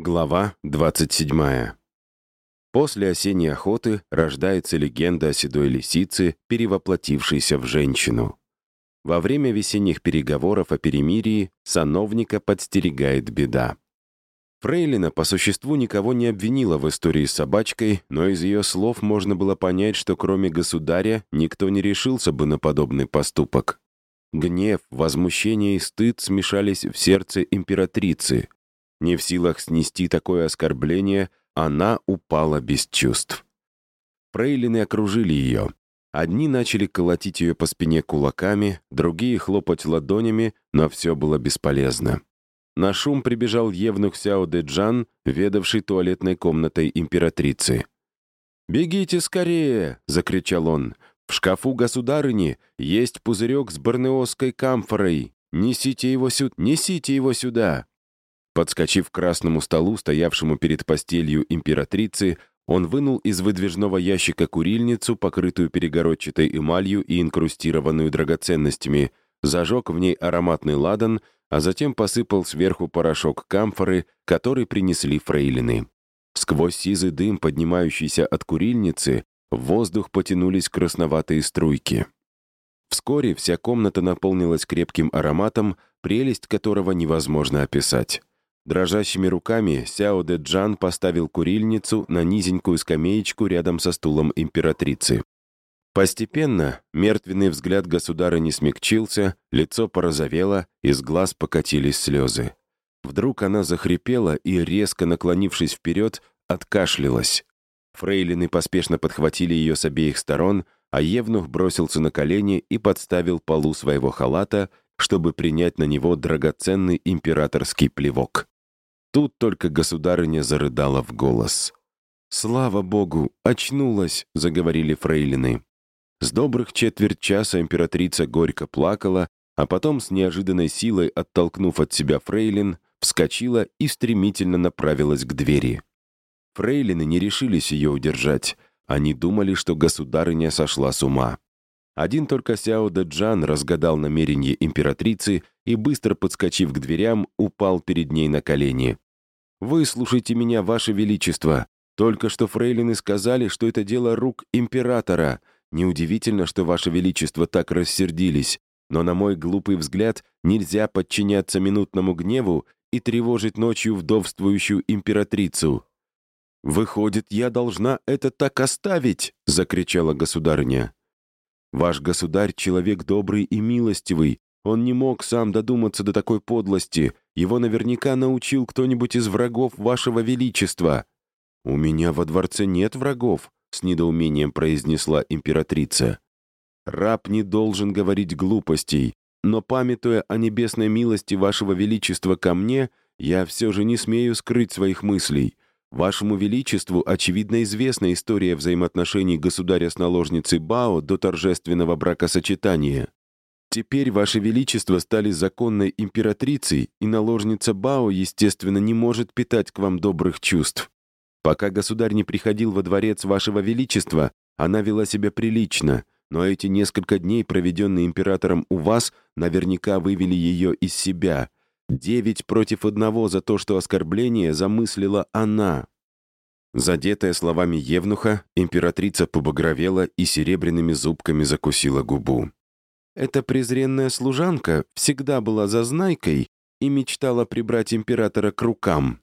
Глава 27. После осенней охоты рождается легенда о седой лисице, перевоплотившейся в женщину. Во время весенних переговоров о перемирии сановника подстерегает беда. Фрейлина по существу никого не обвинила в истории с собачкой, но из ее слов можно было понять, что кроме государя никто не решился бы на подобный поступок. Гнев, возмущение и стыд смешались в сердце императрицы, не в силах снести такое оскорбление, она упала без чувств. Фрейлины окружили ее. Одни начали колотить ее по спине кулаками, другие — хлопать ладонями, но все было бесполезно. На шум прибежал евнух Сяо де Джан, ведавший туалетной комнатой императрицы. «Бегите скорее!» — закричал он. «В шкафу государыни есть пузырек с барнеосской камфорой. Несите его, сюда, несите его сюда!» Подскочив к красному столу, стоявшему перед постелью императрицы, он вынул из выдвижного ящика курильницу, покрытую перегородчатой эмалью и инкрустированную драгоценностями, зажег в ней ароматный ладан, а затем посыпал сверху порошок камфоры, который принесли фрейлины. Сквозь сизый дым, поднимающийся от курильницы, в воздух потянулись красноватые струйки. Вскоре вся комната наполнилась крепким ароматом, прелесть которого невозможно описать. Дрожащими руками Сяо Дэ Джан поставил курильницу на низенькую скамеечку рядом со стулом императрицы. Постепенно мертвенный взгляд государыни смягчился, лицо порозовело, из глаз покатились слезы. Вдруг она захрипела и, резко наклонившись вперед, откашлялась. Фрейлины поспешно подхватили ее с обеих сторон, а Евнух бросился на колени и подставил полу своего халата, чтобы принять на него драгоценный императорский плевок. Тут только государыня зарыдала в голос. «Слава богу, очнулась!» — заговорили фрейлины. С добрых четверть часа императрица горько плакала, а потом с неожиданной силой, оттолкнув от себя фрейлин, вскочила и стремительно направилась к двери. Фрейлины не решились ее удержать. Они думали, что государыня сошла с ума. Один только Сяо Джан разгадал намерение императрицы и, быстро подскочив к дверям, упал перед ней на колени. «Выслушайте меня, Ваше Величество. Только что фрейлины сказали, что это дело рук императора. Неудивительно, что Ваше Величество так рассердились. Но, на мой глупый взгляд, нельзя подчиняться минутному гневу и тревожить ночью вдовствующую императрицу». «Выходит, я должна это так оставить!» — закричала государыня. «Ваш государь — человек добрый и милостивый, он не мог сам додуматься до такой подлости. Его наверняка научил кто-нибудь из врагов вашего величества». «У меня во дворце нет врагов», — с недоумением произнесла императрица. «Раб не должен говорить глупостей, но, памятуя о небесной милости вашего величества ко мне, я все же не смею скрыть своих мыслей. Вашему величеству, очевидно, известна история взаимоотношений государя с наложницей Бао до торжественного бракосочетания. Теперь, Ваше Величество, стали законной императрицей, и наложница Бао, естественно, не может питать к вам добрых чувств. Пока государь не приходил во дворец Вашего Величества, она вела себя прилично, но эти несколько дней, проведенные императором у вас, наверняка вывели ее из себя. Девять против одного за то, что оскорбление замыслила она. Задетая словами Евнуха, императрица побагровела и серебряными зубками закусила губу. Эта презренная служанка всегда была зазнайкой и мечтала прибрать императора к рукам.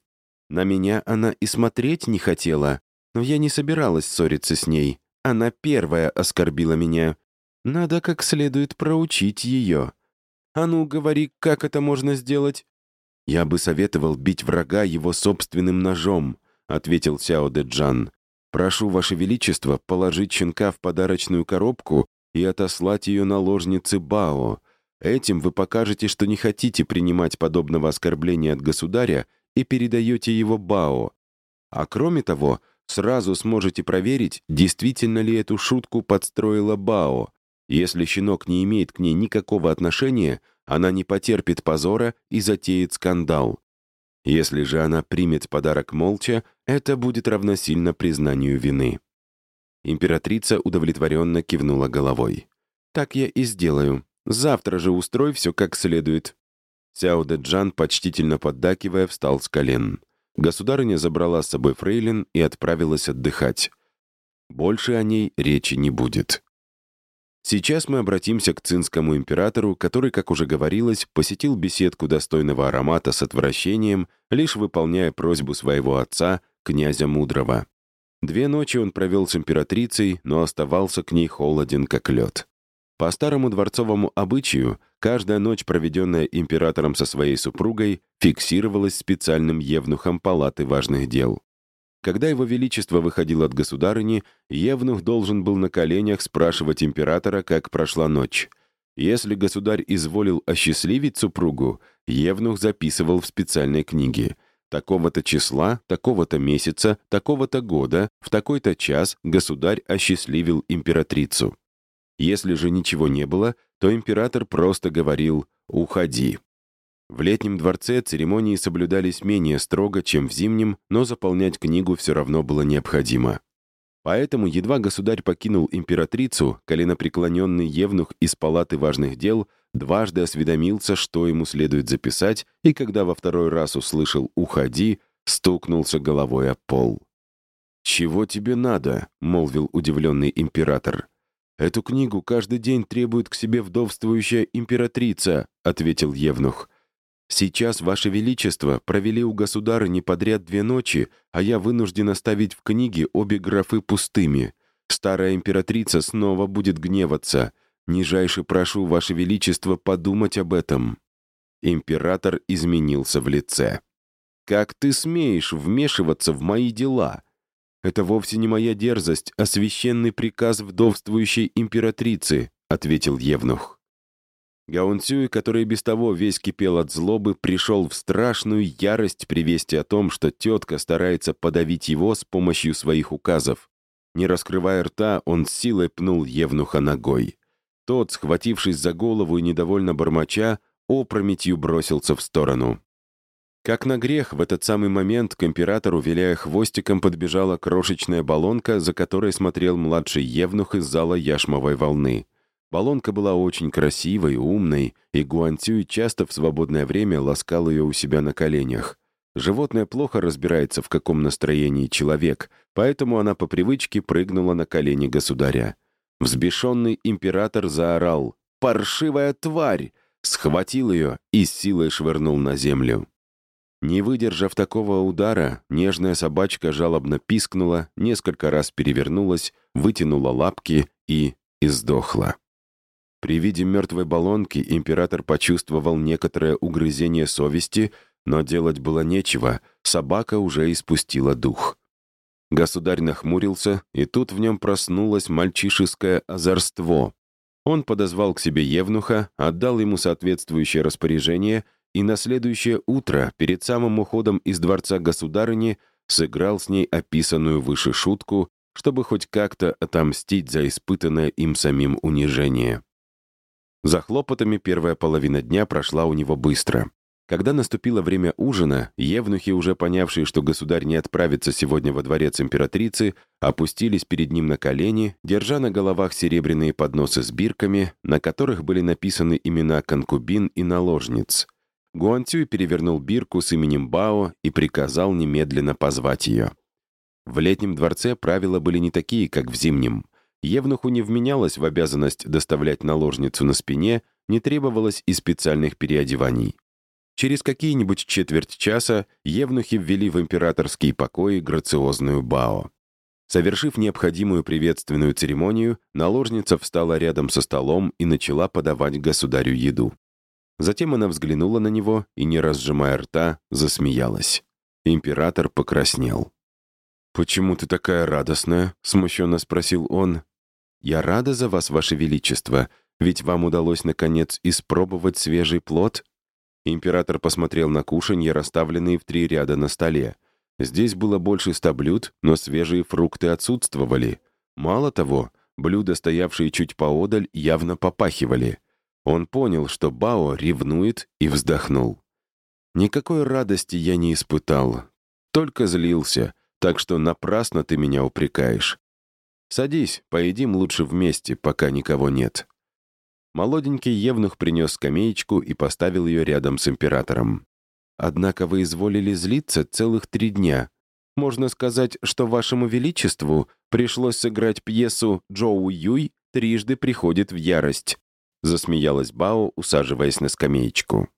На меня она и смотреть не хотела, но я не собиралась ссориться с ней. Она первая оскорбила меня. Надо как следует проучить ее. А ну, говори, как это можно сделать? Я бы советовал бить врага его собственным ножом, ответил Сяо Дэ Джан. Прошу, Ваше Величество, положить щенка в подарочную коробку и отослать ее наложнице Бао. Этим вы покажете, что не хотите принимать подобного оскорбления от государя и передаете его Бао. А кроме того, сразу сможете проверить, действительно ли эту шутку подстроила Бао. Если щенок не имеет к ней никакого отношения, она не потерпит позора и затеет скандал. Если же она примет подарок молча, это будет равносильно признанию вины. Императрица удовлетворенно кивнула головой. «Так я и сделаю. Завтра же устрой все как следует». Сяо Дэ Джан, почтительно поддакивая, встал с колен. государыня забрала с собой фрейлин и отправилась отдыхать. Больше о ней речи не будет. Сейчас мы обратимся к цинскому императору, который, как уже говорилось, посетил беседку достойного аромата с отвращением, лишь выполняя просьбу своего отца, князя Мудрого. Две ночи он провел с императрицей, но оставался к ней холоден, как лед. По старому дворцовому обычаю, каждая ночь, проведенная императором со своей супругой, фиксировалась специальным евнухом палаты важных дел. Когда его величество выходил от государыни, Евнух должен был на коленях спрашивать императора, как прошла ночь. Если государь изволил осчастливить супругу, Евнух записывал в специальной книге. Такого-то числа, такого-то месяца, такого-то года, в такой-то час государь осчастливил императрицу. Если же ничего не было, то император просто говорил «Уходи». В летнем дворце церемонии соблюдались менее строго, чем в зимнем, но заполнять книгу все равно было необходимо. Поэтому едва государь покинул императрицу, коленопреклоненный евнух из палаты важных дел дважды осведомился, что ему следует записать, и когда во второй раз услышал «Уходи», стукнулся головой о пол. «Чего тебе надо?» — молвил удивленный император. «Эту книгу каждый день требует к себе вдовствующая императрица», — ответил Евнух. Сейчас, Ваше Величество, провели у государыни подряд две ночи, а я вынужден оставить в книге обе графы пустыми. Старая императрица снова будет гневаться. Нижайше прошу, Ваше Величество, подумать об этом». Император изменился в лице. «Как ты смеешь вмешиваться в мои дела? Это вовсе не моя дерзость, а священный приказ вдовствующей императрицы», — ответил Евнух. Гаунцюй, который без того весь кипел от злобы, пришел в страшную ярость при вести о том, что тетка старается подавить его с помощью своих указов. Не раскрывая рта, он с силой пнул Евнуха ногой. Тот, схватившись за голову и недовольно бормоча, опрометью бросился в сторону. Как на грех, в этот самый момент к императору, виляя хвостиком, подбежала крошечная баллонка, за которой смотрел младший Евнух из зала яшмовой волны. Баллонка была очень красивой, умной, и Гуантюй часто в свободное время ласкал ее у себя на коленях. Животное плохо разбирается, в каком настроении человек, поэтому она по привычке прыгнула на колени государя. Взбешенный император заорал «Паршивая тварь!» схватил ее и с силой швырнул на землю. Не выдержав такого удара, нежная собачка жалобно пискнула, несколько раз перевернулась, вытянула лапки и издохла. При виде мертвой баллонки император почувствовал некоторое угрызение совести, но делать было нечего, собака уже испустила дух. Государь нахмурился, и тут в нем проснулось мальчишеское озорство. Он подозвал к себе Евнуха, отдал ему соответствующее распоряжение и на следующее утро, перед самым уходом из дворца государыни, сыграл с ней описанную выше шутку, чтобы хоть как-то отомстить за испытанное им самим унижение. За хлопотами первая половина дня прошла у него быстро. Когда наступило время ужина, евнухи, уже понявшие, что государь не отправится сегодня во дворец императрицы, опустились перед ним на колени, держа на головах серебряные подносы с бирками, на которых были написаны имена конкубин и наложниц. Гуантюй перевернул бирку с именем Бао и приказал немедленно позвать ее. В летнем дворце правила были не такие, как в зимнем. Евнуху не вменялось в обязанность доставлять наложницу на спине, не требовалось и специальных переодеваний. Через какие-нибудь четверть часа евнухи ввели в императорские покои грациозную Бао. Совершив необходимую приветственную церемонию, наложница встала рядом со столом и начала подавать государю еду. Затем она взглянула на него и, не разжимая рта, засмеялась. Император покраснел. «Почему ты такая радостная?» — смущенно спросил он. «Я рада за вас, ваше величество, ведь вам удалось, наконец, испробовать свежий плод». Император посмотрел на кушанье, расставленные в три ряда на столе. Здесь было больше ста блюд, но свежие фрукты отсутствовали. Мало того, блюда, стоявшие чуть поодаль, явно попахивали. Он понял, что Бао ревнует, и вздохнул. «Никакой радости я не испытал, только злился, так что напрасно ты меня упрекаешь. Садись, поедим лучше вместе, пока никого нет». Молоденький евнух принес скамеечку и поставил ее рядом с императором. однако вы изволили злиться целых три дня. Можно сказать, что вашему величеству пришлось сыграть пьесу «Джоу Юй трижды приходит в ярость», засмеялась Бао, усаживаясь на скамеечку.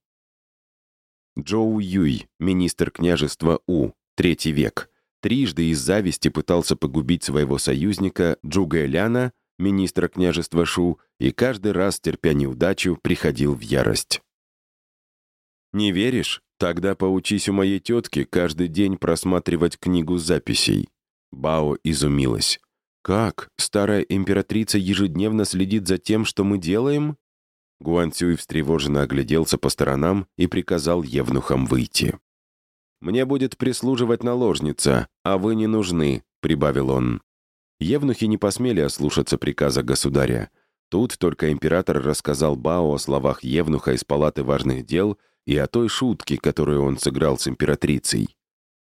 Джоу Юй, министр княжества У, третий век, трижды из зависти пытался погубить своего союзника Джуга Ляна, министра княжества Шу, и каждый раз, терпя неудачу, приходил в ярость. «Не веришь? Тогда поучись у моей тетки каждый день просматривать книгу записей». Бао изумилась. «Как? Старая императрица ежедневно следит за тем, что мы делаем?» Гуан Цюй встревоженно огляделся по сторонам и приказал евнухам выйти. «Мне будет прислуживать наложница, а вы не нужны», — прибавил он. Евнухи не посмели ослушаться приказа государя. Тут только император рассказал Бао о словах Евнуха из палаты важных дел и о той шутке, которую он сыграл с императрицей.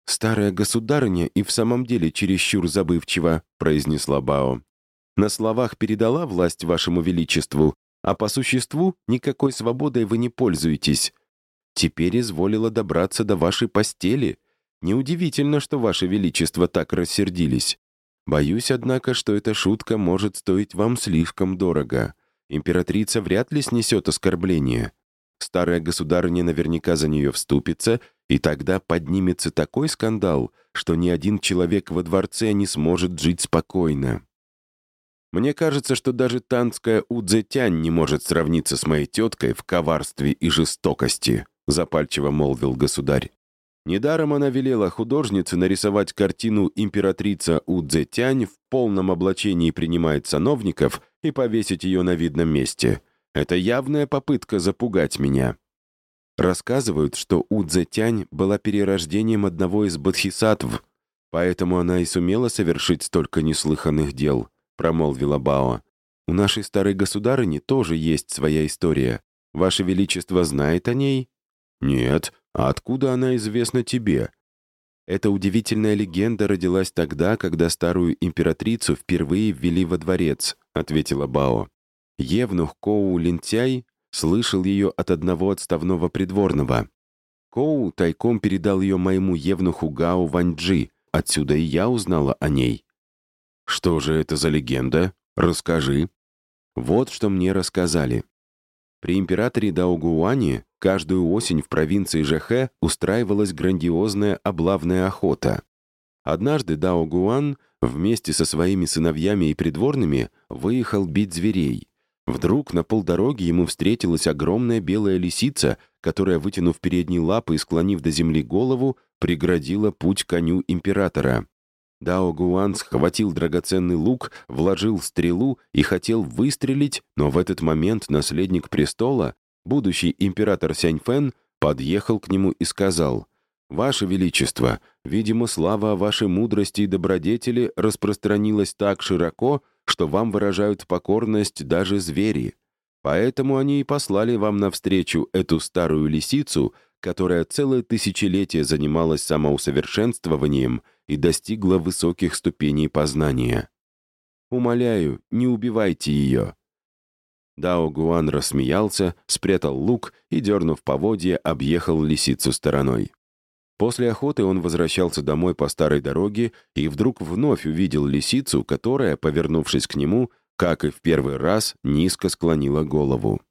«Старая государыня и в самом деле чересчур забывчива», — произнесла Бао. «На словах передала власть вашему величеству, а по существу никакой свободой вы не пользуетесь. Теперь изволила добраться до вашей постели. Неудивительно, что ваше величество так рассердились. Боюсь, однако, что эта шутка может стоить вам слишком дорого. Императрица вряд ли снесет оскорбление. Старая государыня наверняка за нее вступится, и тогда поднимется такой скандал, что ни один человек во дворце не сможет жить спокойно. Мне кажется, что даже танская Удзетянь не может сравниться с моей теткой в коварстве и жестокости», — запальчиво молвил государь. Недаром она велела художнице нарисовать картину «Императрица Удзетянь» в полном облачении принимает сановников и повесить ее на видном месте — это явная попытка запугать меня. Рассказывают, что Удзетянь была перерождением одного из бодхисаттв, поэтому она и сумела совершить столько неслыханных дел, промолвила Бао. У нашей старой государыни тоже есть своя история. Ваше Величество знает о ней? Нет. А откуда она известна тебе? Эта удивительная легенда родилась тогда, когда старую императрицу впервые ввели во дворец, ответила Бао. Евнух Коу Лентяй слышал ее от одного отставного придворного. Коу тайком передал ее моему евнуху Гао Ваньджи, отсюда и я узнала о ней. «Что же это за легенда? Расскажи». Вот что мне рассказали. При императоре Даугуане каждую осень в провинции Жэхэ устраивалась грандиозная облавная охота. Однажды Даугуан вместе со своими сыновьями и придворными выехал бить зверей. Вдруг на полдороги ему встретилась огромная белая лисица, которая, вытянув передние лапы и склонив до земли голову, преградила путь коню императора. Дао Гуан схватил драгоценный лук, вложил стрелу и хотел выстрелить, но в этот момент наследник престола, будущий император Сяньфэн, подъехал к нему и сказал, «Ваше Величество, видимо, слава о вашей мудрости и добродетели распространилась так широко, что вам выражают покорность даже звери. Поэтому они и послали вам навстречу эту старую лисицу, которая целое тысячелетие занималась самоусовершенствованием и достигла высоких ступеней познания. Умоляю, не убивайте ее». Дао Гуан рассмеялся, спрятал лук и, дернув поводья, объехал лисицу стороной. После охоты он возвращался домой по старой дороге и вдруг вновь увидел лисицу, которая, повернувшись к нему, как и в первый раз, низко склонила голову.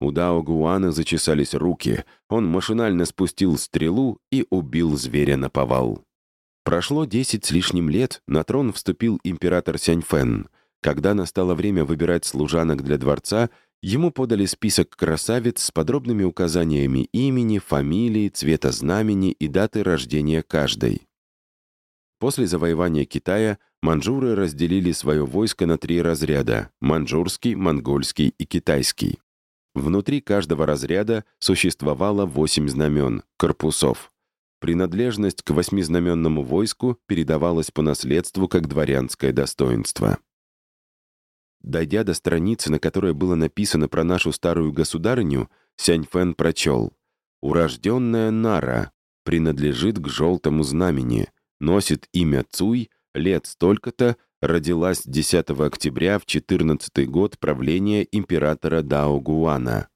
У Дао Гуана зачесались руки, он машинально спустил стрелу и убил зверя на повал. Прошло десять с лишним лет, на трон вступил император Сяньфэн. Когда настало время выбирать служанок для дворца, Ему подали список красавиц с подробными указаниями имени, фамилии, цвета знамени и даты рождения каждой. После завоевания Китая манжуры разделили свое войско на три разряда — манжурский, монгольский и китайский. Внутри каждого разряда существовало восемь знамен, корпусов. Принадлежность к восьмизнаменному войску передавалась по наследству как дворянское достоинство. Дойдя до страницы, на которой было написано про нашу старую государыню, Сяньфэн прочел «Урожденная Нара принадлежит к желтому знамени, носит имя Цуй, лет столько-то, родилась 10 октября в 14 год правления императора Дао Гуана».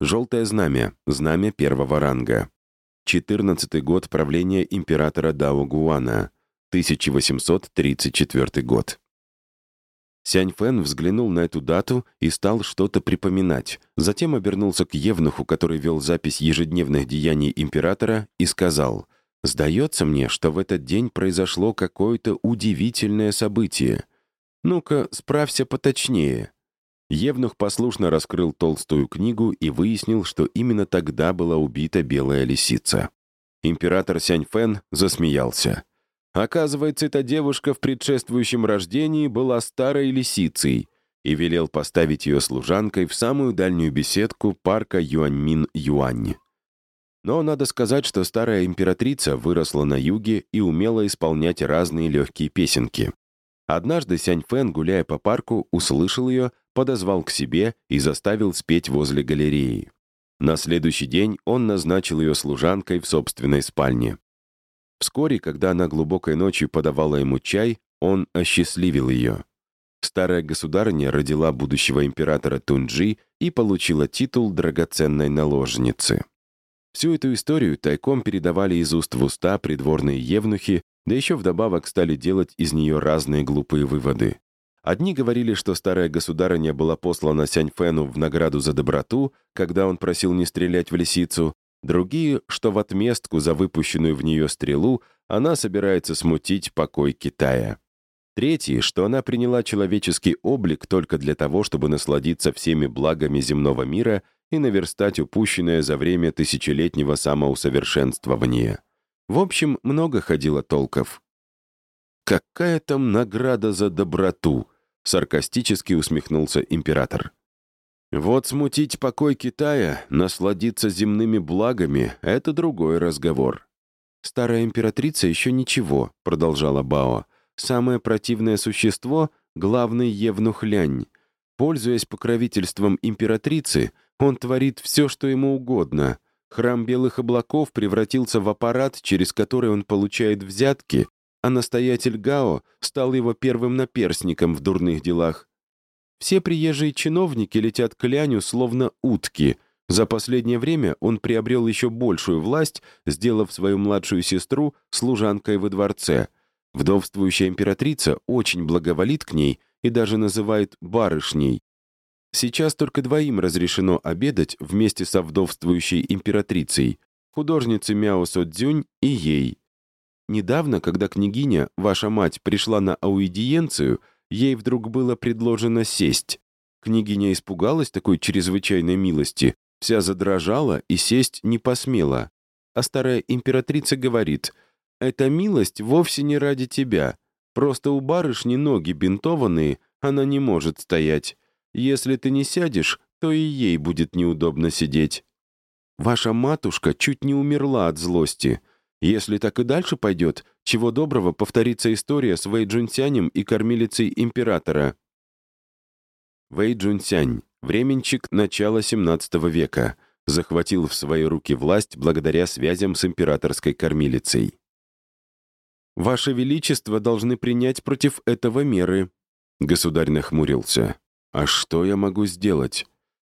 Желтое знамя — знамя первого ранга. 14 год правления императора Дао Гуана, 1834 год. Сянь Фэн взглянул на эту дату и стал что-то припоминать. Затем обернулся к Евнуху, который вел запись ежедневных деяний императора, и сказал, «Сдается мне, что в этот день произошло какое-то удивительное событие. Ну-ка, справься поточнее». Евнух послушно раскрыл толстую книгу и выяснил, что именно тогда была убита белая лисица. Император Сянь Фэн засмеялся. Оказывается, эта девушка в предшествующем рождении была старой лисицей и велел поставить ее служанкой в самую дальнюю беседку парка Юаньмин-Юань. Но надо сказать, что старая императрица выросла на юге и умела исполнять разные легкие песенки. Однажды Сянь Фэн, гуляя по парку, услышал ее, подозвал к себе и заставил спеть возле галереи. На следующий день он назначил ее служанкой в собственной спальне. Вскоре, когда она глубокой ночью подавала ему чай, он осчастливил ее. Старая государыня родила будущего императора Тунджи и получила титул драгоценной наложницы. Всю эту историю тайком передавали из уст в уста придворные евнухи, да еще вдобавок стали делать из нее разные глупые выводы. Одни говорили, что старая государыня была послана Сяньфену в награду за доброту, когда он просил не стрелять в лисицу, Другие, что в отместку за выпущенную в нее стрелу она собирается смутить покой Китая. Третьи, что она приняла человеческий облик только для того, чтобы насладиться всеми благами земного мира и наверстать упущенное за время тысячелетнего самоусовершенствования. В общем, много ходило толков. «Какая там награда за доброту?» — саркастически усмехнулся император. Вот смутить покой Китая, насладиться земными благами — это другой разговор. «Старая императрица еще ничего», — продолжала Бао. «Самое противное существо — главный евнух Лянь. Пользуясь покровительством императрицы, он творит все, что ему угодно. Храм Белых Облаков превратился в аппарат, через который он получает взятки, а настоятель Гао стал его первым наперсником в дурных делах. Все приезжие чиновники летят к Ляню словно утки. За последнее время он приобрел еще большую власть, сделав свою младшую сестру служанкой во дворце. Вдовствующая императрица очень благоволит к ней и даже называет барышней. Сейчас только двоим разрешено обедать вместе со вдовствующей императрицей, художницей Мяо Со Цзюнь и ей. Недавно, когда княгиня, ваша мать, пришла на аудиенцию, ей вдруг было предложено сесть. Княгиня испугалась такой чрезвычайной милости, вся задрожала и сесть не посмела. А старая императрица говорит, «Эта милость вовсе не ради тебя. Просто у барышни ноги бинтованные, она не может стоять. Если ты не сядешь, то и ей будет неудобно сидеть». Ваша матушка чуть не умерла от злости. Если так и дальше пойдет, чего доброго повторится история с Вэй Джунсянем и кормилицей императора. Вэй Джунсянь, временщик начала XVII века, захватил в свои руки власть благодаря связям с императорской кормилицей. «Ваше Величество должны принять против этого меры», — государь нахмурился. «А что я могу сделать?»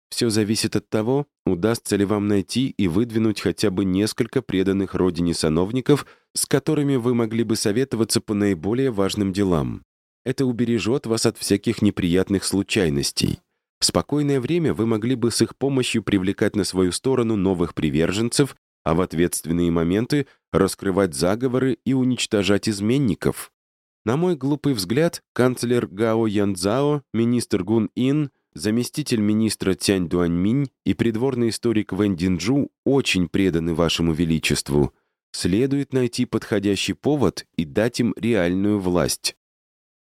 Все зависит от того, удастся ли вам найти и выдвинуть хотя бы несколько преданных родине сановников, с которыми вы могли бы советоваться по наиболее важным делам. Это убережет вас от всяких неприятных случайностей. В спокойное время вы могли бы с их помощью привлекать на свою сторону новых приверженцев, а в ответственные моменты раскрывать заговоры и уничтожать изменников. На мой глупый взгляд, канцлер Гао Янцао, министр Гун Ин — Заместитель министра Тянь Дуаньминь и придворный историк Вэн Динджу очень преданы вашему величеству. Следует найти подходящий повод и дать им реальную власть.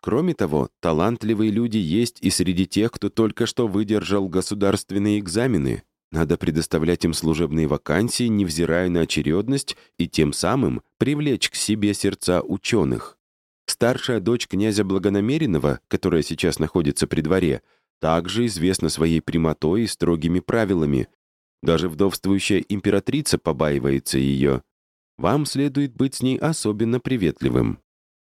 Кроме того, талантливые люди есть и среди тех, кто только что выдержал государственные экзамены. Надо предоставлять им служебные вакансии, невзирая на очередность, и тем самым привлечь к себе сердца ученых. Старшая дочь князя Благонамеренного, которая сейчас находится при дворе, также известна своей прямотой и строгими правилами. Даже вдовствующая императрица побаивается ее. Вам следует быть с ней особенно приветливым.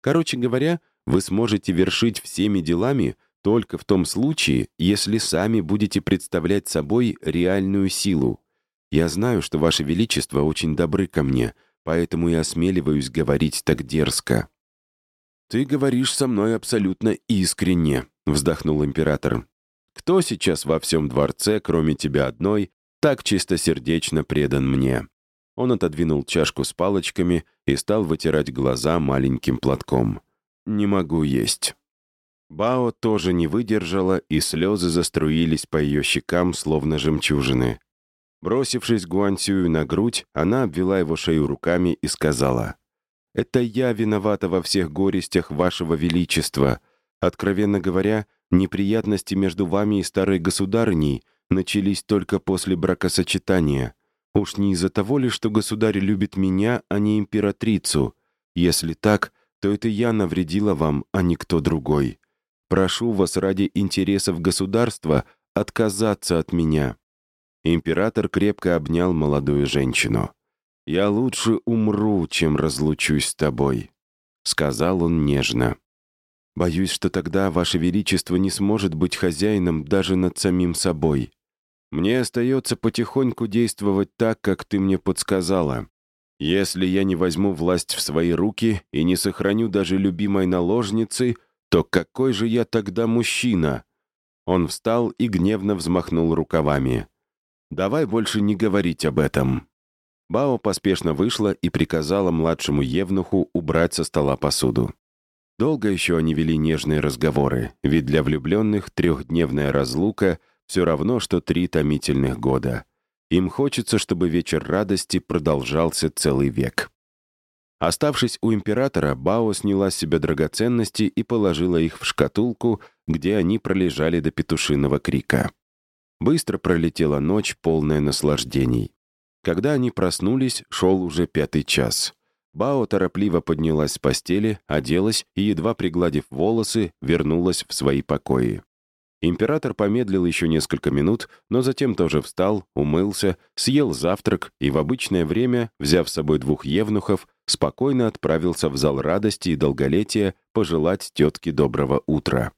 Короче говоря, вы сможете вершить всеми делами только в том случае, если сами будете представлять собой реальную силу. Я знаю, что Ваше Величество очень добры ко мне, поэтому и осмеливаюсь говорить так дерзко». «Ты говоришь со мной абсолютно искренне», — вздохнул император. «Кто сейчас во всем дворце, кроме тебя одной, так чистосердечно предан мне?» Он отодвинул чашку с палочками и стал вытирать глаза маленьким платком. «Не могу есть». Бао тоже не выдержала, и слезы заструились по ее щекам, словно жемчужины. Бросившись Гуансюю на грудь, она обвела его шею руками и сказала, «Это я виновата во всех горестях вашего величества. Откровенно говоря, неприятности между вами и старой государыней начались только после бракосочетания. Уж не из-за того ли, что государь любит меня, а не императрицу? Если так, то это я навредила вам, а не кто другой. Прошу вас ради интересов государства отказаться от меня». Император крепко обнял молодую женщину. «Я лучше умру, чем разлучусь с тобой», — сказал он нежно. «Боюсь, что тогда Ваше Величество не сможет быть хозяином даже над самим собой. Мне остается потихоньку действовать так, как ты мне подсказала. Если я не возьму власть в свои руки и не сохраню даже любимой наложницы, то какой же я тогда мужчина?» Он встал и гневно взмахнул рукавами. «Давай больше не говорить об этом». Бао поспешно вышла и приказала младшему Евнуху убрать со стола посуду. Долго еще они вели нежные разговоры, ведь для влюбленных трехдневная разлука все равно, что три томительных года. Им хочется, чтобы вечер радости продолжался целый век. Оставшись у императора, Бао сняла с себя драгоценности и положила их в шкатулку, где они пролежали до петушиного крика. Быстро пролетела ночь, полная наслаждений. Когда они проснулись, шел уже пятый час. Бао торопливо поднялась с постели, оделась и, едва пригладив волосы, вернулась в свои покои. Император помедлил еще несколько минут, но затем тоже встал, умылся, съел завтрак и в обычное время, взяв с собой двух евнухов, спокойно отправился в зал радости и долголетия пожелать тетке доброго утра.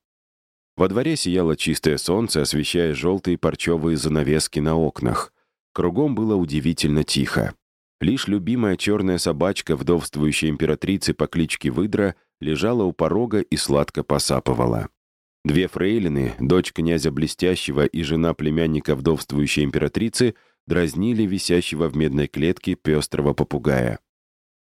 Во дворе сияло чистое солнце, освещая желтые парчевые занавески на окнах. Кругом было удивительно тихо. Лишь любимая черная собачка вдовствующей императрицы по кличке Выдра лежала у порога и сладко посапывала. Две фрейлины, дочь князя Блестящего и жена племянника вдовствующей императрицы, дразнили висящего в медной клетке пестрого попугая.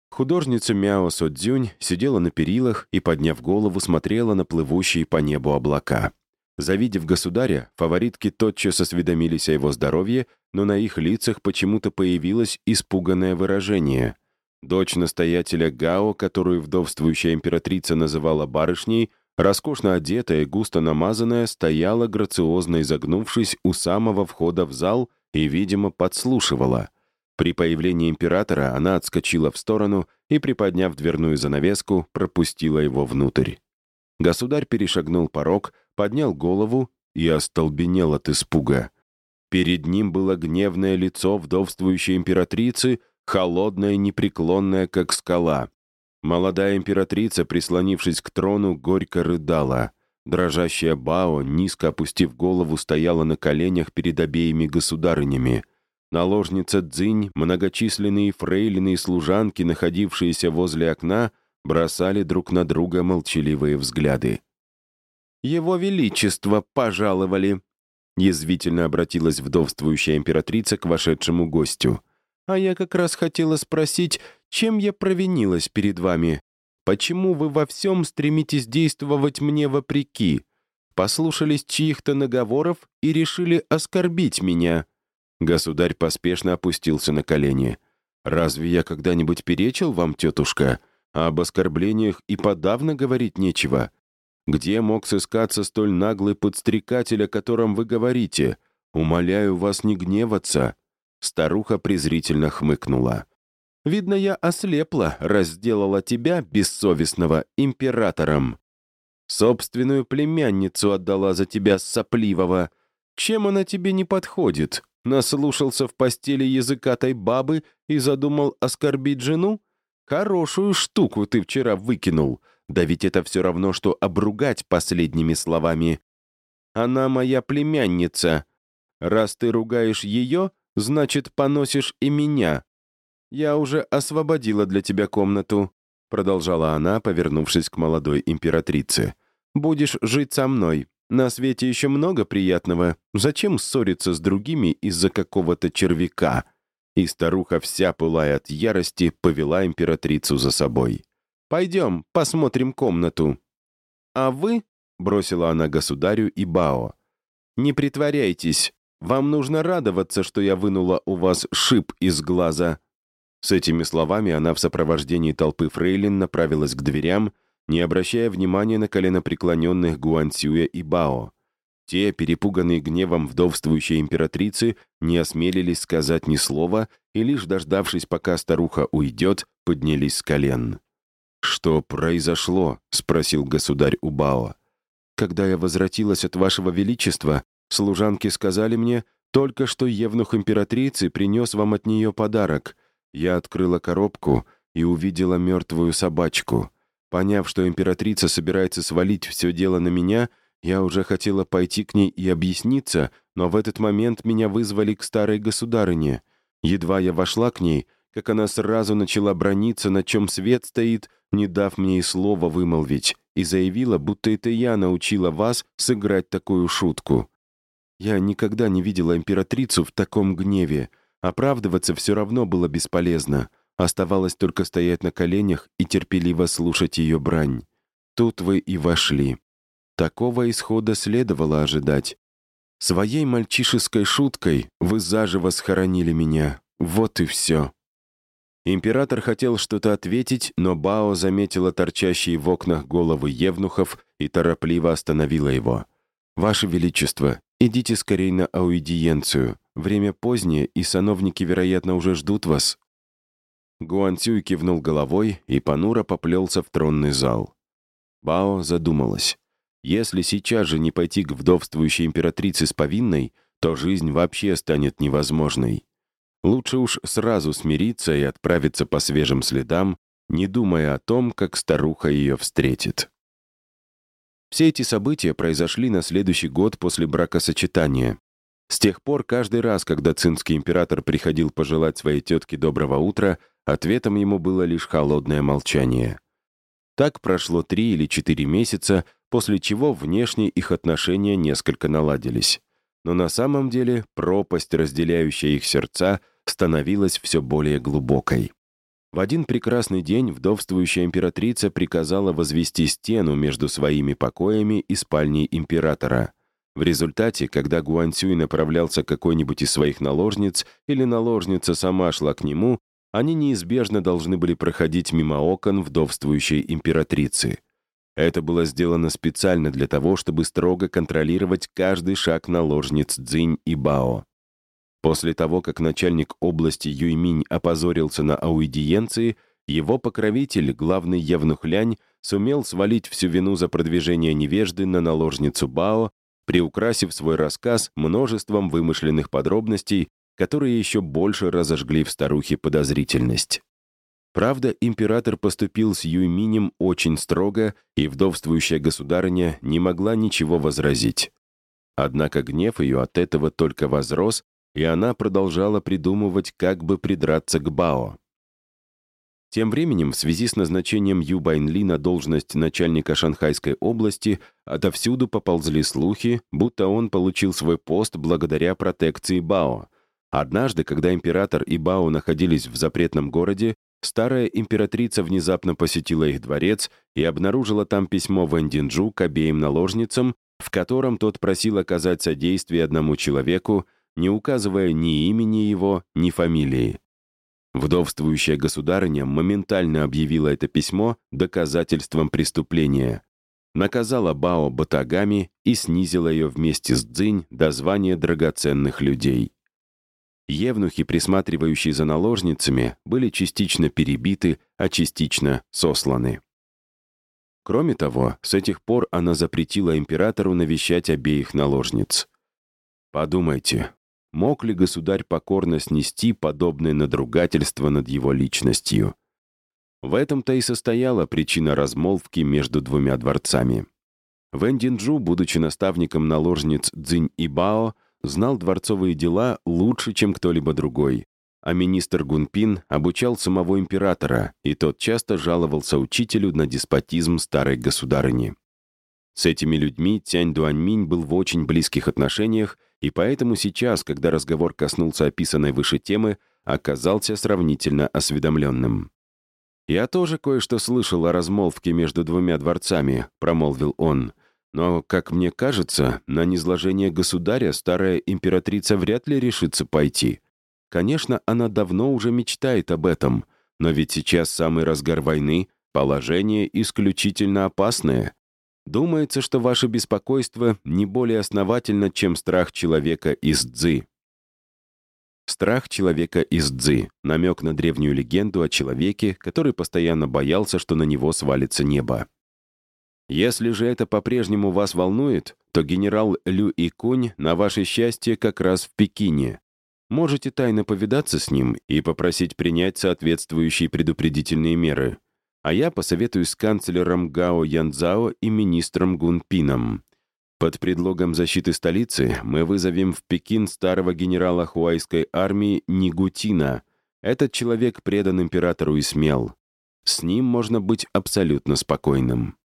Художница Мяо Содзюнь сидела на перилах и, подняв голову, смотрела на плывущие по небу облака. Завидев государя, фаворитки тотчас осведомились о его здоровье, но на их лицах почему-то появилось испуганное выражение. Дочь настоятеля Гао, которую вдовствующая императрица называла барышней, Роскошно одетая, густо намазанная, стояла, грациозно изогнувшись у самого входа в зал и, видимо, подслушивала. При появлении императора она отскочила в сторону и, приподняв дверную занавеску, пропустила его внутрь. Государь перешагнул порог, поднял голову и остолбенел от испуга. Перед ним было гневное лицо вдовствующей императрицы, холодное непреклонное, как скала. Молодая императрица, прислонившись к трону, горько рыдала. Дрожащая Бао, низко опустив голову, стояла на коленях перед обеими государынями. Наложница Цзинь, многочисленные фрейлины и служанки, находившиеся возле окна, бросали друг на друга молчаливые взгляды. «Его Величество пожаловали!» Язвительно обратилась вдовствующая императрица к вошедшему гостю. «А я как раз хотела спросить, чем я провинилась перед вами? Почему вы во всем стремитесь действовать мне вопреки? Послушались чьих-то наговоров и решили оскорбить меня?» Государь поспешно опустился на колени. «Разве я когда-нибудь перечил вам, тетушка? Об оскорблениях и подавно говорить нечего. Где мог сыскаться столь наглый подстрекатель, о котором вы говорите? Умоляю вас не гневаться». Старуха презрительно хмыкнула. Видно, я ослепла, разделала тебя, бессовестного, императором. Собственную племянницу отдала за тебя сопливого. Чем она тебе не подходит? Наслушался в постели языкатой бабы и задумал оскорбить жену? Хорошую штуку ты вчера выкинул. Да ведь это все равно, что обругать последними словами. Она моя племянница. Раз ты ругаешь ее, значит, поносишь и меня. Я уже освободила для тебя комнату», продолжала она, повернувшись к молодой императрице. «Будешь жить со мной. На свете еще много приятного. Зачем ссориться с другими из-за какого-то червяка?» И старуха, вся пылая от ярости, повела императрицу за собой. «Пойдем, посмотрим комнату». «А вы», — бросила она государю и Бао, «не притворяйтесь. Вам нужно радоваться, что я вынула у вас шип из глаза». С этими словами она в сопровождении толпы фрейлин направилась к дверям, не обращая внимания на коленопреклоненных Гуансюя и Бао. Те, перепуганные гневом вдовствующей императрицы, не осмелились сказать ни слова и, лишь дождавшись, пока старуха уйдет, поднялись с колен. «Что произошло?» — спросил государь у Бао. «Когда я возвратилась от вашего величества, служанки сказали мне, только что евнух императрицы принес вам от нее подарок. Я открыла коробку и увидела мертвую собачку. Поняв, что императрица собирается свалить все дело на меня, я уже хотела пойти к ней и объясниться, но в этот момент меня вызвали к старой государыне. Едва я вошла к ней, как она сразу начала брониться, на чем свет стоит, не дав мне и слова вымолвить, и заявила, будто это я научила вас сыграть такую шутку. Я никогда не видела императрицу в таком гневе. Оправдываться все равно было бесполезно. Оставалось только стоять на коленях и терпеливо слушать ее брань. Тут вы и вошли. Такого исхода следовало ожидать. Своей мальчишеской шуткой вы заживо схоронили меня. Вот и все. Император хотел что-то ответить, но Бао заметила торчащие в окнах головы евнухов и торопливо остановила его. «Ваше Величество, идите скорее на аудиенцию. Время позднее, и сановники, вероятно, уже ждут вас». Гуан Цюй кивнул головой и понуро поплелся в тронный зал. Бао задумалась. Если сейчас же не пойти к вдовствующей императрице с повинной, то жизнь вообще станет невозможной. Лучше уж сразу смириться и отправиться по свежим следам, не думая о том, как старуха ее встретит. Все эти события произошли на следующий год после бракосочетания. С тех пор каждый раз, когда цинский император приходил пожелать своей тетке доброго утра, ответом ему было лишь холодное молчание. Так прошло три или четыре месяца, после чего внешне их отношения несколько наладились. Но на самом деле пропасть, разделяющая их сердца, становилась все более глубокой. В один прекрасный день вдовствующая императрица приказала возвести стену между своими покоями и спальней императора. В результате, когда Гуанцюй направлялся к какой-нибудь из своих наложниц или наложница сама шла к нему, они неизбежно должны были проходить мимо окон вдовствующей императрицы. Это было сделано специально для того, чтобы строго контролировать каждый шаг наложниц Цзинь и Бао. После того, как начальник области Юйминь опозорился на аудиенции, его покровитель, главный евнух сумел свалить всю вину за продвижение невежды на наложницу Бао, приукрасив свой рассказ множеством вымышленных подробностей, которые еще больше разожгли в старухе подозрительность. Правда, император поступил с Юйминем очень строго, и вдовствующая государыня не могла ничего возразить. Однако гнев ее от этого только возрос, и она продолжала придумывать, как бы придраться к Бао. Тем временем, в связи с назначением Ю Байнли на должность начальника Шанхайской области, отовсюду поползли слухи, будто он получил свой пост благодаря протекции Бао. Однажды, когда император и Бао находились в запретном городе, Старая императрица внезапно посетила их дворец и обнаружила там письмо Вэндинджу к обеим наложницам, в котором тот просил оказать содействие одному человеку, не указывая ни имени его, ни фамилии. Вдовствующая государыня моментально объявила это письмо доказательством преступления. Наказала Бао батагами и снизила ее вместе с Цзинь до звания драгоценных людей. Евнухи, присматривающие за наложницами, были частично перебиты, а частично сосланы. Кроме того, с этих пор она запретила императору навещать обеих наложниц. Подумайте, мог ли государь покорно снести подобное надругательство над его личностью? В этом-то и состояла причина размолвки между двумя дворцами. Вэн Динджу, будучи наставником наложниц Цзинь и Бао, знал дворцовые дела лучше, чем кто-либо другой. А министр Гунпин обучал самого императора, и тот часто жаловался учителю на деспотизм старой государыни. С этими людьми Тянь Дуаньминь был в очень близких отношениях, и поэтому сейчас, когда разговор коснулся описанной выше темы, оказался сравнительно осведомленным. «Я тоже кое-что слышал о размолвке между двумя дворцами», — промолвил он. «Но, как мне кажется, на низложение государя старая императрица вряд ли решится пойти. Конечно, она давно уже мечтает об этом, но ведь сейчас самый разгар войны, положение исключительно опасное. Думается, что ваше беспокойство не более основательно, чем страх человека из Цзы. Страх человека из Цзы — намек на древнюю легенду о человеке, который постоянно боялся, что на него свалится небо. Если же это по-прежнему вас волнует, то генерал Лю и Кунь на ваше счастье как раз в Пекине. Можете тайно повидаться с ним и попросить принять соответствующие предупредительные меры. А я посоветуюсь с канцлером Гао Янцао и министром Гун Пином. Под предлогом защиты столицы мы вызовем в Пекин старого генерала хуайской армии Нигутина. Этот человек предан императору и смел. С ним можно быть абсолютно спокойным.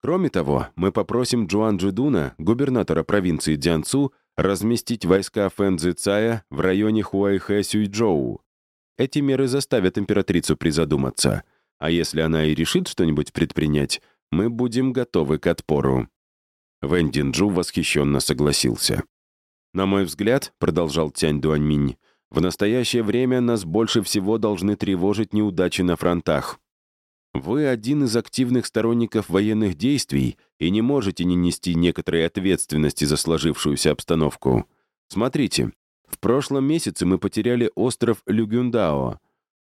Кроме того, мы попросим Джуан Джидуна, губернатора провинции Дзянцу, разместить войска Фэнзи Цая в районе Хуайхэ Сюйчжоу. Эти меры заставят императрицу призадуматься. А если она и решит что-нибудь предпринять, мы будем готовы к отпору. Вэн Динджу восхищенно согласился. «На мой взгляд», — продолжал Тянь Дуаньминь, «в настоящее время нас больше всего должны тревожить неудачи на фронтах. Вы один из активных сторонников военных действий и не можете не нести некоторой ответственности за сложившуюся обстановку. Смотрите, в прошлом месяце мы потеряли остров Люгюндао.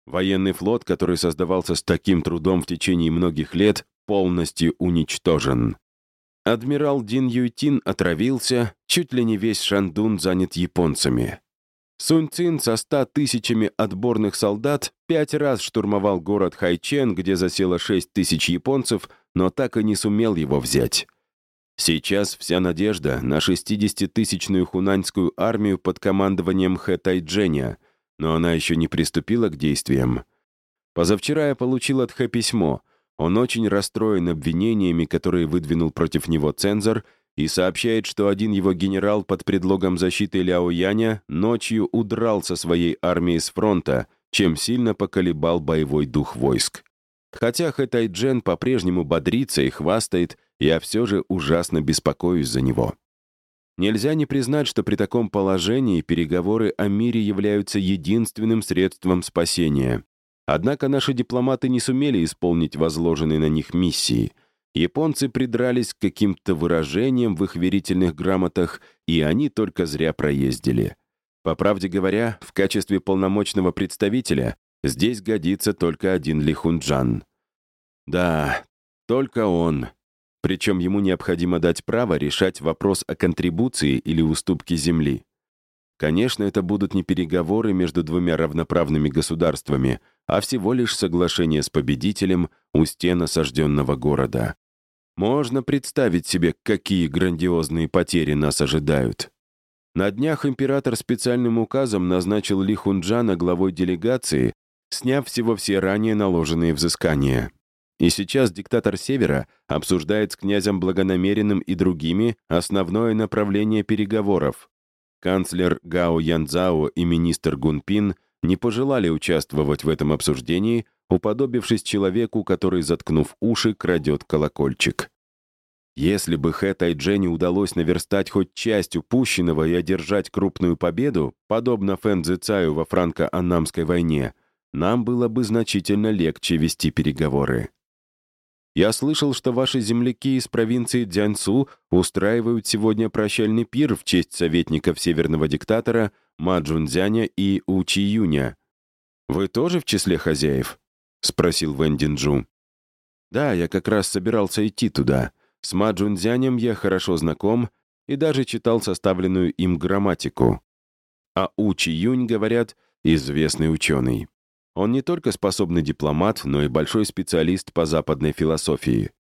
Военный флот, который создавался с таким трудом в течение многих лет, полностью уничтожен. Адмирал Дин Юйтин отравился, чуть ли не весь Шандун занят японцами. Сунь Цин со ста тысячами отборных солдат пять раз штурмовал город Хайчен, где засело шесть тысяч японцев, но так и не сумел его взять. Сейчас вся надежда на 60-тысячную хунаньскую армию под командованием Хэ Тайджэня, но она еще не приступила к действиям. Позавчера я получил от Хэ письмо — он очень расстроен обвинениями, которые выдвинул против него цензор, и сообщает, что один его генерал под предлогом защиты Ляо Яня ночью удрал со своей армией с фронта, чем сильно поколебал боевой дух войск. Хотя Хэтайджен по-прежнему бодрится и хвастает, я все же ужасно беспокоюсь за него. Нельзя не признать, что при таком положении переговоры о мире являются единственным средством спасения. Однако наши дипломаты не сумели исполнить возложенные на них миссии. Японцы придрались к каким-то выражениям в их верительных грамотах, и они только зря проездили. По правде говоря, в качестве полномочного представителя здесь годится только один Лихунджан. Да, только он. Причем ему необходимо дать право решать вопрос о контрибуции или уступке земли. Конечно, это будут не переговоры между двумя равноправными государствами, а всего лишь соглашение с победителем у стен осажденного города. Можно представить себе, какие грандиозные потери нас ожидают. На днях император специальным указом назначил Ли Хунджана главой делегации, сняв всего все ранее наложенные взыскания. И сейчас диктатор Севера обсуждает с князем Благонамеренным и другими основное направление переговоров Канцлер Гао Янцао и министр Гунпин не пожелали участвовать в этом обсуждении, уподобившись человеку, который, заткнув уши, крадет колокольчик. Если бы Хэ Тайджене удалось наверстать хоть часть упущенного и одержать крупную победу, подобно Фэн Цзэцаю во франко-аннамской войне, нам было бы значительно легче вести переговоры. Я слышал, что ваши земляки из провинции Дзянцу устраивают сегодня прощальный пир в честь советников северного диктатора Ма Джунцзяня и Учи Юня. Вы тоже в числе хозяев?» — спросил Вэн. «Да, я как раз собирался идти туда. С Ма Джунцзянем я хорошо знаком и даже читал составленную им грамматику. А Учи Юнь, говорят, известный ученый. Он не только способный дипломат, но и большой специалист по западной философии.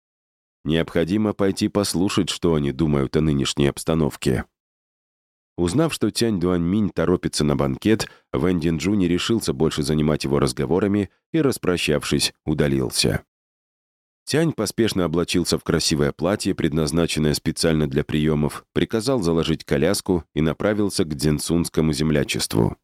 Необходимо пойти послушать, что они думают о нынешней обстановке. Узнав, что Тянь Дуаньминь торопится на банкет, Вэн Динджу не решился больше занимать его разговорами и, распрощавшись, удалился. Тянь поспешно облачился в красивое платье, предназначенное специально для приемов, приказал заложить коляску и направился к дзенсунскому землячеству.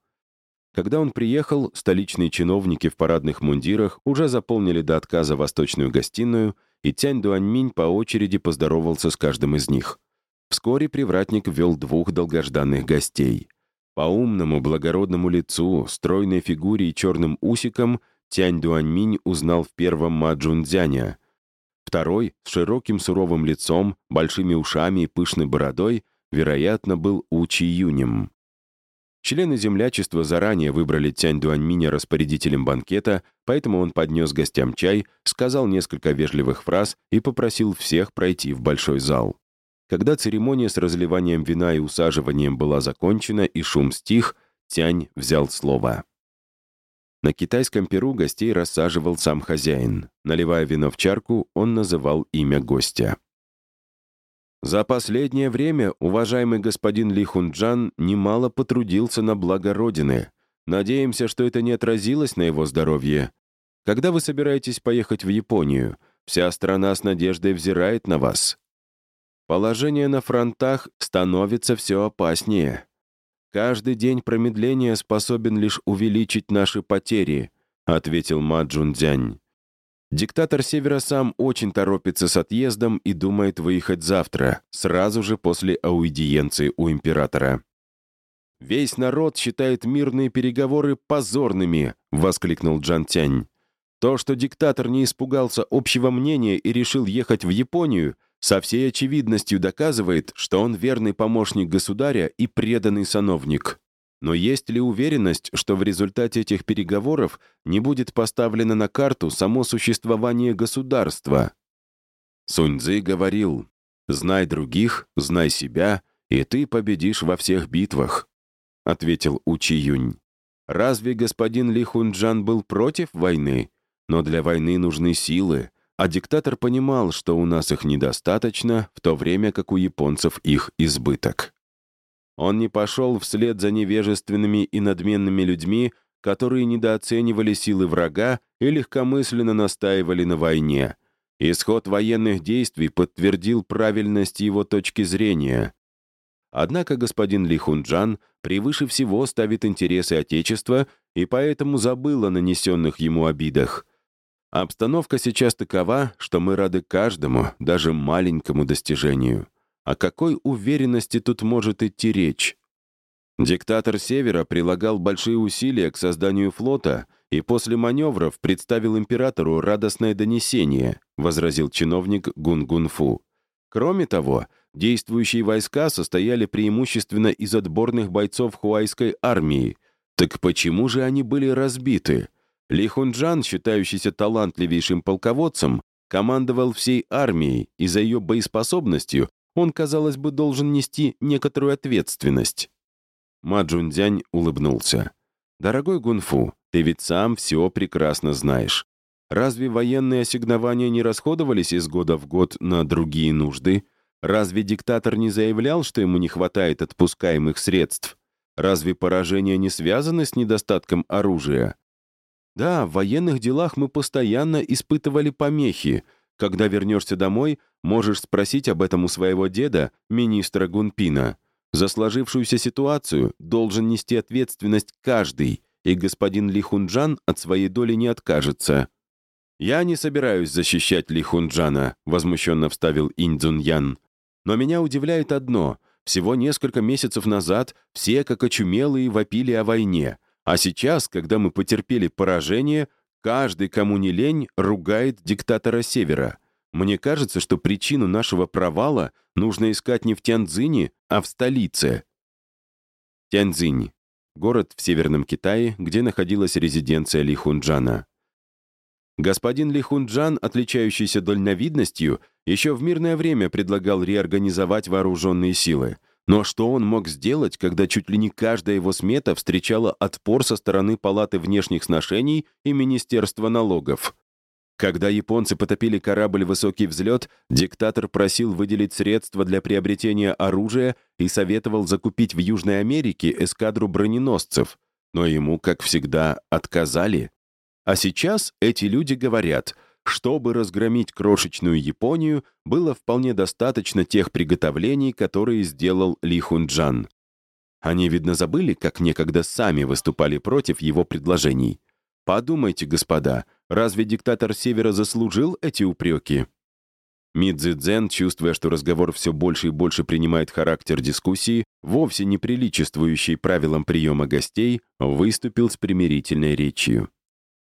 Когда он приехал, столичные чиновники в парадных мундирах уже заполнили до отказа восточную гостиную, и Тянь Дуаньминь по очереди поздоровался с каждым из них. Вскоре привратник ввел двух долгожданных гостей. По умному, благородному лицу, стройной фигуре и черным усикам Тянь Дуаньминь узнал в первом Ма Джунцзяня. Второй, с широким суровым лицом, большими ушами и пышной бородой, вероятно, был Учи Юнем. Члены землячества заранее выбрали Тянь Дуаньминя распорядителем банкета, поэтому он поднес гостям чай, сказал несколько вежливых фраз и попросил всех пройти в большой зал. Когда церемония с разливанием вина и усаживанием была закончена и шум стих, Тянь взял слово. На китайском перу гостей рассаживал сам хозяин. Наливая вино в чарку, он называл имя гостя. За последнее время уважаемый господин Ли Хунджан немало потрудился на благо Родины. Надеемся, что это не отразилось на его здоровье. Когда вы собираетесь поехать в Японию? Вся страна с надеждой взирает на вас. Положение на фронтах становится все опаснее. Каждый день промедления способен лишь увеличить наши потери, ответил Ма Джунцзянь. Диктатор Севера сам очень торопится с отъездом и думает выехать завтра, сразу же после аудиенции у императора. «Весь народ считает мирные переговоры позорными», — воскликнул Джан Тянь. «То, что диктатор не испугался общего мнения и решил ехать в Японию, со всей очевидностью доказывает, что он верный помощник государя и преданный сановник. Но есть ли уверенность, что в результате этих переговоров не будет поставлено на карту само существование государства? Суньцзы говорил, «Знай других, знай себя, и ты победишь во всех битвах», — ответил Учи Юнь. «Разве господин Ли Хунджан был против войны? Но для войны нужны силы, а диктатор понимал, что у нас их недостаточно, в то время как у японцев их избыток». Он не пошел вслед за невежественными и надменными людьми, которые недооценивали силы врага и легкомысленно настаивали на войне. Исход военных действий подтвердил правильность его точки зрения. Однако господин Ли Хунджан превыше всего ставит интересы Отечества и поэтому забыл о нанесенных ему обидах. Обстановка сейчас такова, что мы рады каждому, даже маленькому достижению. О какой уверенности тут может идти речь? Диктатор Севера прилагал большие усилия к созданию флота и после маневров представил императору радостное донесение, возразил чиновник Гунгунфу. Кроме того, действующие войска состояли преимущественно из отборных бойцов хуайской армии. Так почему же они были разбиты? Ли Хунджан, считающийся талантливейшим полководцем, командовал всей армией и за ее боеспособностью он, казалось бы, должен нести некоторую ответственность. Ма Джунцзянь улыбнулся. «Дорогой Гунфу, ты ведь сам все прекрасно знаешь. Разве военные ассигнования не расходовались из года в год на другие нужды? Разве диктатор не заявлял, что ему не хватает отпускаемых средств? Разве поражения не связаны с недостатком оружия? Да, в военных делах мы постоянно испытывали помехи, когда вернешься домой, можешь спросить об этом у своего деда, министра Гунпина. За сложившуюся ситуацию должен нести ответственность каждый, и господин Ли Хунджан от своей доли не откажется. «Я не собираюсь защищать Ли Хунджана», — возмущенно вставил Инь Ян. «Но меня удивляет одно. Всего несколько месяцев назад все, как очумелые, вопили о войне. А сейчас, когда мы потерпели поражение, Каждый, кому не лень, ругает диктатора Севера. Мне кажется, что причину нашего провала нужно искать не в Тяньцзине, а в столице. Тяньцзинь — город в Северном Китае, где находилась резиденция Ли Хунджана. Господин Ли Хунджан, отличающийся дальновидностью, еще в мирное время предлагал реорганизовать вооруженные силы — но что он мог сделать, когда чуть ли не каждая его смета встречала отпор со стороны Палаты внешних сношений и Министерства налогов? Когда японцы потопили корабль «Высокий взлет», диктатор просил выделить средства для приобретения оружия и советовал закупить в Южной Америке эскадру броненосцев, но ему, как всегда, отказали. А сейчас эти люди говорят, чтобы разгромить крошечную Японию, было вполне достаточно тех приготовлений, которые сделал Ли Хунджан. Они, видно, забыли, как некогда сами выступали против его предложений. Подумайте, господа, разве диктатор Севера заслужил эти упреки? Мидзи Цзэн, чувствуя, что разговор все больше и больше принимает характер дискуссии, вовсе не приличествующий правилам приема гостей, выступил с примирительной речью.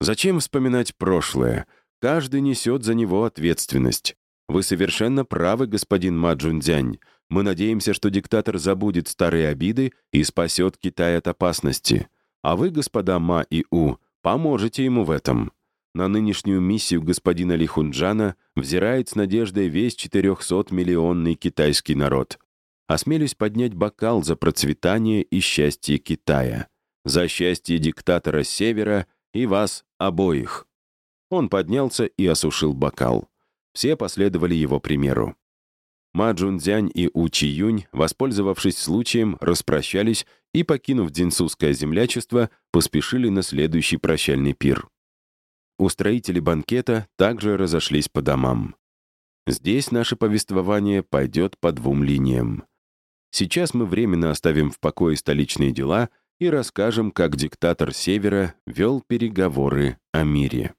Зачем вспоминать прошлое? Каждый несет за него ответственность. Вы совершенно правы, господин Ма Джунцзянь. Мы надеемся, что диктатор забудет старые обиды и спасет Китай от опасности. А вы, господа Ма и У, Поможете ему в этом. На нынешнюю миссию господина Лихунджана взирает с надеждой весь 400-миллионный китайский народ. Осмелюсь поднять бокал за процветание и счастье Китая, за счастье диктатора Севера и вас обоих. Он поднялся и осушил бокал. Все последовали его примеру. Ма Джунцзянь и У Чи Юнь, воспользовавшись случаем, распрощались и, покинув дзинсузское землячество, поспешили на следующий прощальный пир. Устроители банкета также разошлись по домам. Здесь наше повествование пойдет по двум линиям. Сейчас мы временно оставим в покое столичные дела и расскажем, как диктатор Севера вел переговоры о мире.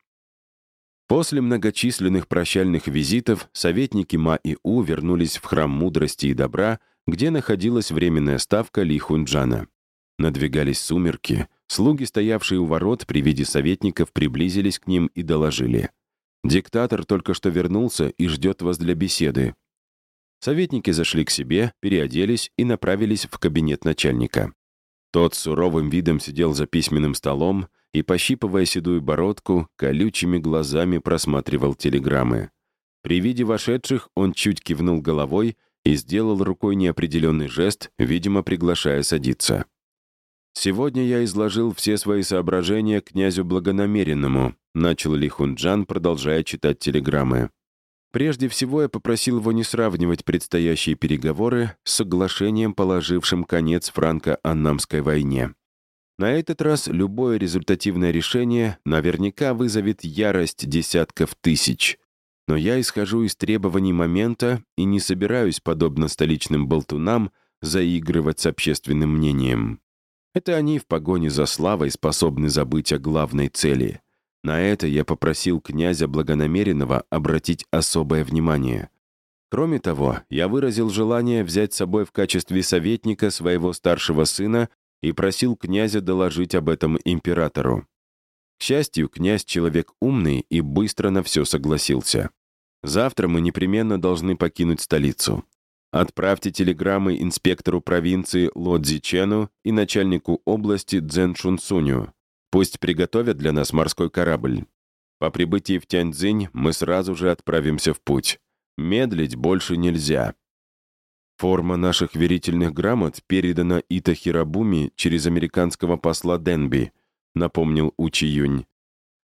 После многочисленных прощальных визитов советники Ма и У вернулись в храм мудрости и добра, где находилась временная ставка Ли Хунджана. Надвигались сумерки, слуги, стоявшие у ворот при виде советников, приблизились к ним и доложили. Диктатор только что вернулся и ждет вас для беседы. Советники зашли к себе, переоделись и направились в кабинет начальника. Тот суровым видом сидел за письменным столом и, пощипывая седую бородку, колючими глазами просматривал телеграммы. При виде вошедших он чуть кивнул головой и сделал рукой неопределенный жест, видимо, приглашая садиться. «Сегодня я изложил все свои соображения князю Благонамеренному», начал Ли Хунджан, продолжая читать телеграммы. Прежде всего я попросил его не сравнивать предстоящие переговоры с соглашением, положившим конец франко-аннамской войне. На этот раз любое результативное решение наверняка вызовет ярость десятков тысяч. Но я исхожу из требований момента и не собираюсь, подобно столичным болтунам, заигрывать с общественным мнением. Это они в погоне за славой способны забыть о главной цели. На это я попросил князя Благонамеренного обратить особое внимание. Кроме того, я выразил желание взять с собой в качестве советника своего старшего сына и просил князя доложить об этом императору. К счастью, князь человек умный и быстро на все согласился. Завтра мы непременно должны покинуть столицу. Отправьте телеграммы инспектору провинции Лодзи Чену и начальнику области Цзэн Шунсуню. Пусть приготовят для нас морской корабль. По прибытии в Тяньцзинь мы сразу же отправимся в путь. Медлить больше нельзя. Форма наших верительных грамот передана Ита Хирабуми через американского посла Денби, напомнил Учи Юнь.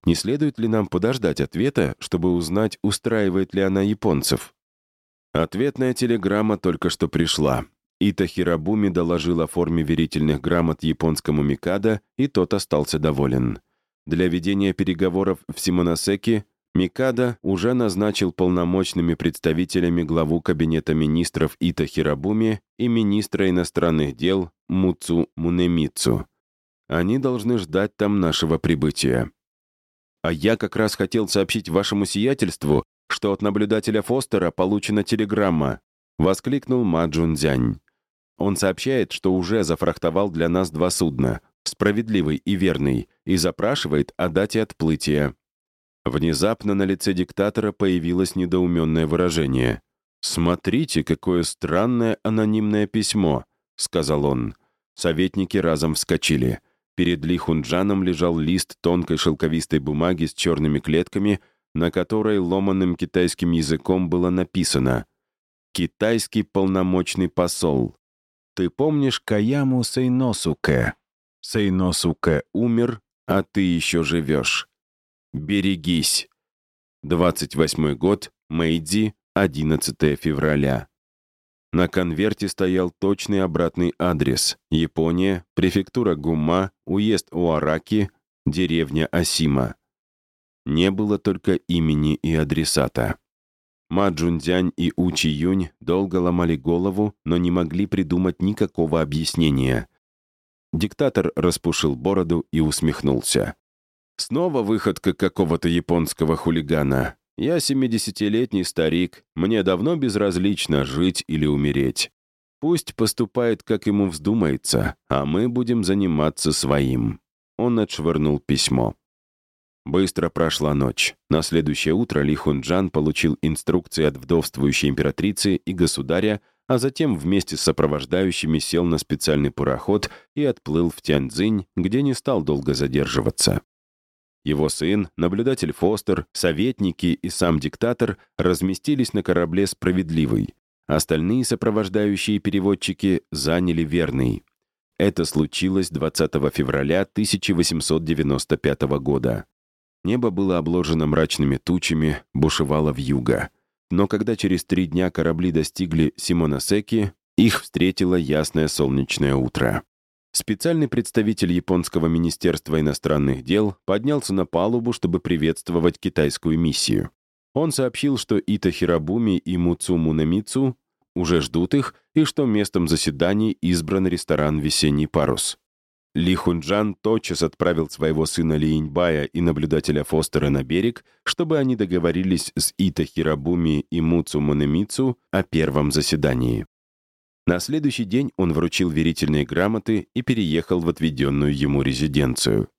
Не следует ли нам подождать ответа, чтобы узнать, устраивает ли она японцев? Ответная телеграмма только что пришла. Ита Хирабуми доложил о форме верительных грамот японскому Микадо, и тот остался доволен. Для ведения переговоров в Симоносеке Микада уже назначил полномочными представителями главу Кабинета министров Ита Хирабуми и министра иностранных дел Муцу Мунемицу. Они должны ждать там нашего прибытия. А я как раз хотел сообщить вашему сиятельству, что от наблюдателя Фостера получена телеграмма, воскликнул Ма Джунзянь. Он сообщает, что уже зафрахтовал для нас два судна, справедливый и верный, и запрашивает о дате отплытия. Внезапно на лице диктатора появилось недоуменное выражение. «Смотрите, какое странное анонимное письмо», — сказал он. Советники разом вскочили. Перед Ли Хунджаном лежал лист тонкой шелковистой бумаги с черными клетками, на которой ломаным китайским языком было написано «Китайский полномочный посол». «Ты помнишь Каяму Сейносуке?» «Сейносуке умер, а ты еще живешь. Берегись. 28 год, Мэйдзи, 11 февраля. На конверте стоял точный обратный адрес. Япония, префектура Гума, уезд Уараки, деревня Асима. Не было только имени и адресата. Ма Джунцзянь и Учи Юнь долго ломали голову, но не могли придумать никакого объяснения. Диктатор распушил бороду и усмехнулся. «Снова выходка какого-то японского хулигана. Я 70-летний старик, мне давно безразлично жить или умереть. Пусть поступает, как ему вздумается, а мы будем заниматься своим». Он отшвырнул письмо. Быстро прошла ночь. На следующее утро Ли Хунджан получил инструкции от вдовствующей императрицы и государя, а затем вместе с сопровождающими сел на специальный пароход и отплыл в Тяньцзинь, где не стал долго задерживаться. Его сын, наблюдатель Фостер, советники и сам диктатор разместились на корабле «Справедливый». Остальные сопровождающие переводчики заняли верный. Это случилось 20 февраля 1895 года. Небо было обложено мрачными тучами, бушевало вьюга. Но когда через три дня корабли достигли Симоносеки, их встретило ясное солнечное утро. Специальный представитель японского министерства иностранных дел поднялся на палубу, чтобы приветствовать китайскую миссию. Он сообщил, что Ита Хирабуми и Муцу Мунамицу уже ждут их, и что местом заседаний избран ресторан «Весенний парус». Ли Хунджан тотчас отправил своего сына Лииньбая и наблюдателя Фостера на берег, чтобы они договорились с Ита Хирабуми и Муцу Мунамицу о первом заседании. На следующий день он вручил верительные грамоты и переехал в отведенную ему резиденцию.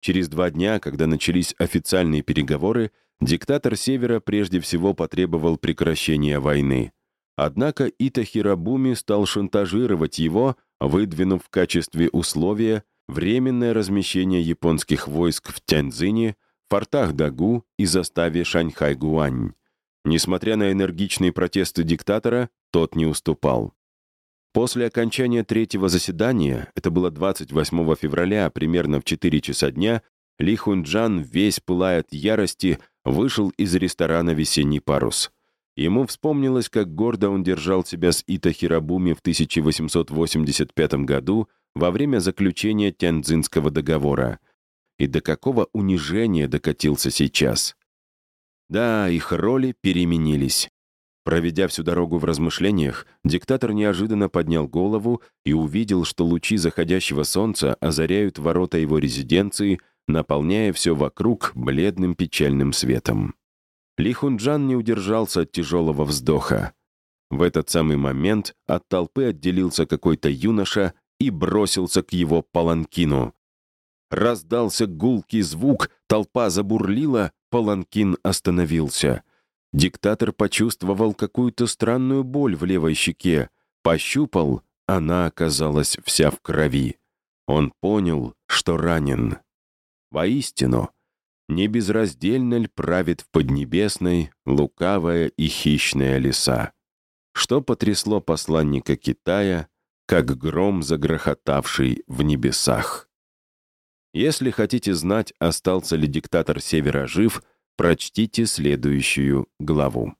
Через два дня, когда начались официальные переговоры, диктатор Севера прежде всего потребовал прекращения войны. Однако Ита Хирабуми стал шантажировать его, выдвинув в качестве условия временное размещение японских войск в Тяньцзине, фортах Дагу и заставе Шаньхай-Гуань. Несмотря на энергичные протесты диктатора, тот не уступал. После окончания третьего заседания, это было 28 февраля, примерно в 4 часа дня, Ли Хунджан, весь пылая от ярости, вышел из ресторана «Весенний парус». Ему вспомнилось, как гордо он держал себя с Ита Хирабуми в 1885 году во время заключения Тяньцзинского договора. И до какого унижения докатился сейчас. Да, их роли переменились. Проведя всю дорогу в размышлениях, диктатор неожиданно поднял голову и увидел, что лучи заходящего солнца озаряют ворота его резиденции, наполняя все вокруг бледным печальным светом. Ли Хунджан не удержался от тяжелого вздоха. В этот самый момент от толпы отделился какой-то юноша и бросился к его паланкину. Раздался гулкий звук, толпа забурлила, паланкин остановился — Диктатор почувствовал какую-то странную боль в левой щеке, пощупал, она оказалась вся в крови. Он понял, что ранен. Воистину, не безраздельно ль правит в Поднебесной лукавая и хищная леса? Что потрясло посланника Китая, как гром, загрохотавший в небесах? Если хотите знать, остался ли диктатор Севера жив — Прочтите следующую главу.